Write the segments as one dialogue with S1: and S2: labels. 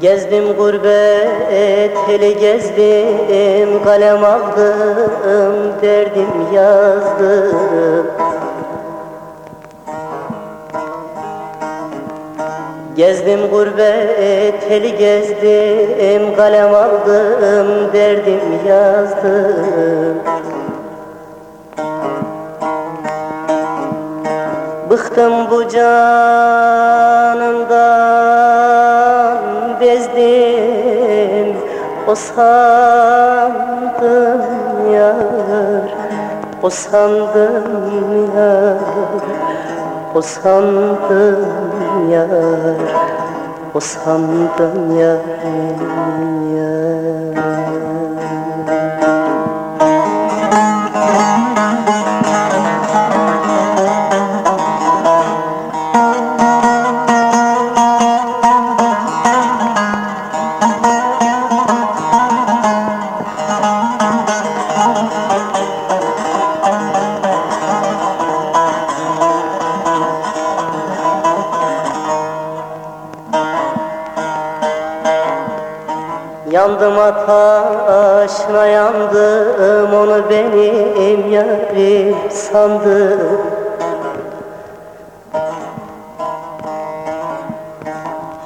S1: Gezdim gurbet hele gezdim Kalem aldım derdim yazdım. Gezdim gurbet hele gezdim Kalem aldım derdim yazdım. Bıktım bu canımdan O sandım yar O sandım yar O sandım yar O sandım yar, yar. Yandım ateşine yandım onu benim yarim sandım.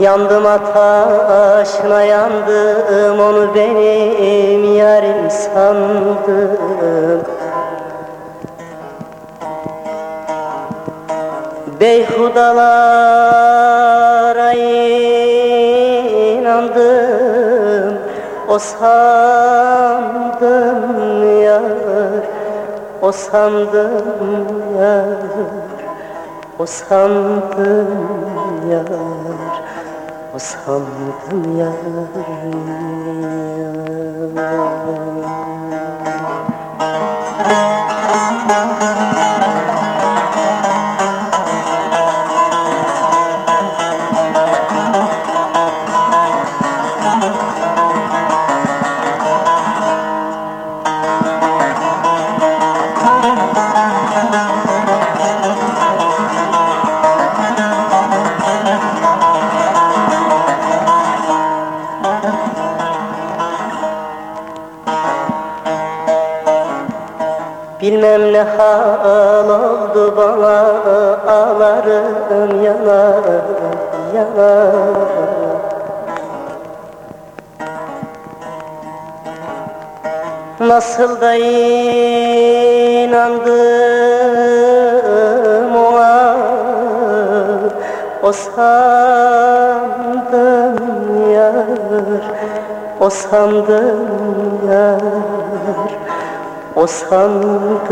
S1: Yandım ateşine yandım onu benim yarim sandım. Beyhudalara sandım yar O sandım yar O sandım yar O sandım yar, yar. Bilmem ne hal oldu bana ağlarım yana yana Nasıl da inandım ona O sandım yar O sandım yar o sandım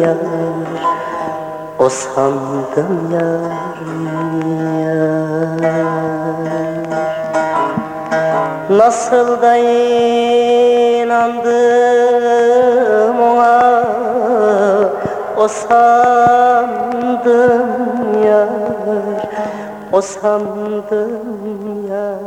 S1: yar O sandım yar, yar. Nasıl da inandım ona O sandım yar O sandım yar